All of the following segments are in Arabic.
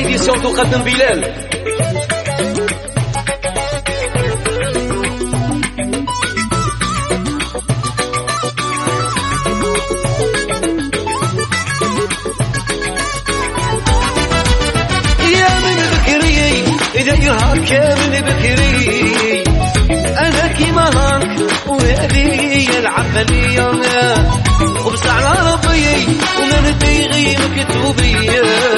إديسيون تقدم بلال. يا من بكري دايرها كامل بكري. أنا كيما هاك وهذه هي العقلية خبز على ربي ومن بيغي مكتوبي حياتي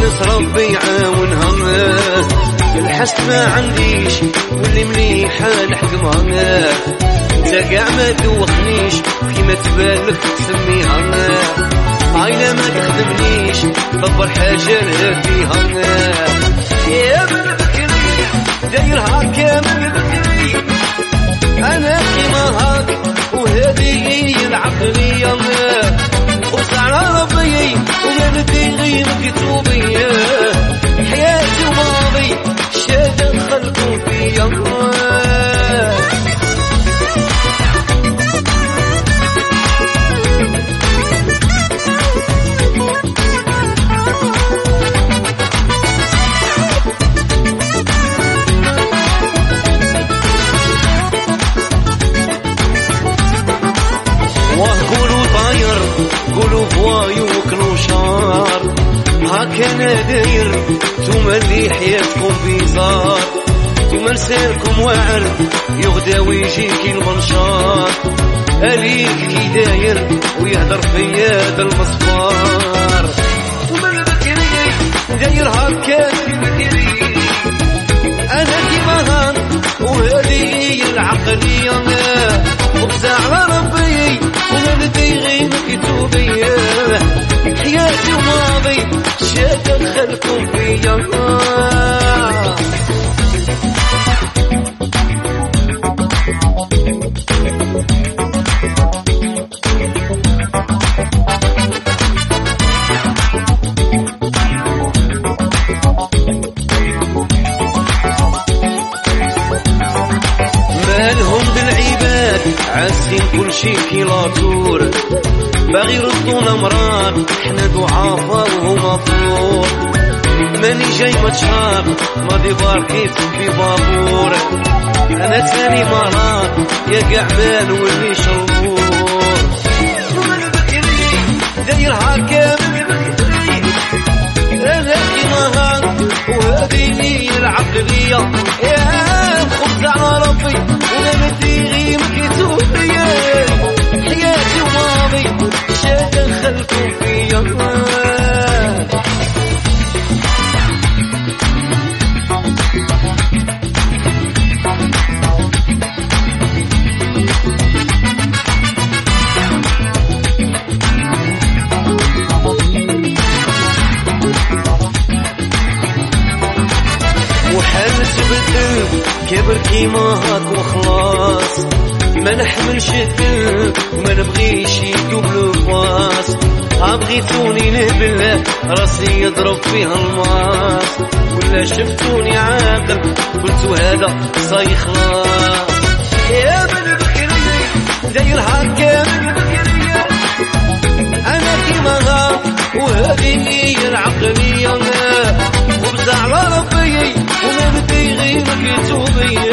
والناس ربي يعاونها الحس ما عنديش واللي مليحة نحكمها انت كاع ما توخنيش كيما تبالك تسميها عينا ما تخدمنيش دبر حاجة فيها يا من بكري دايرها كامل بكري. أنا كيما هاك وهذه هي العقلية. قولوا بوايو وكلوا شار هاك أنا داير توما اللي حياتكم بيزار. توما لسانكم واعر يغدا ويجيك المنشار أليك كي داير ويهدر فيا المصفار ومن بكري داير هاكا مالهم بالعباد عاسين كل شي كي لاطور. باغي يردونا مرار حنا ضعافا وهما طور ماني جاي متشاب ماضي باركيت في بابور. أنا تاني مرات يا قاع مال واللي شربور ومن بكري؟ دايرها كامل بكري. أنا كيما هاك وهذه هي العقلية. كبر كيما هاك وخلاص. ما نحملش الذنب وما نبغيش يدوب الفاس عبغيتوني نهبل راسي يضرب فيها الماس. ولا شفتوني عاقل قلتو هذا صاي خلاص. يا بن بكري داير هكا بن بكري أنا كيما غاب It's all the end.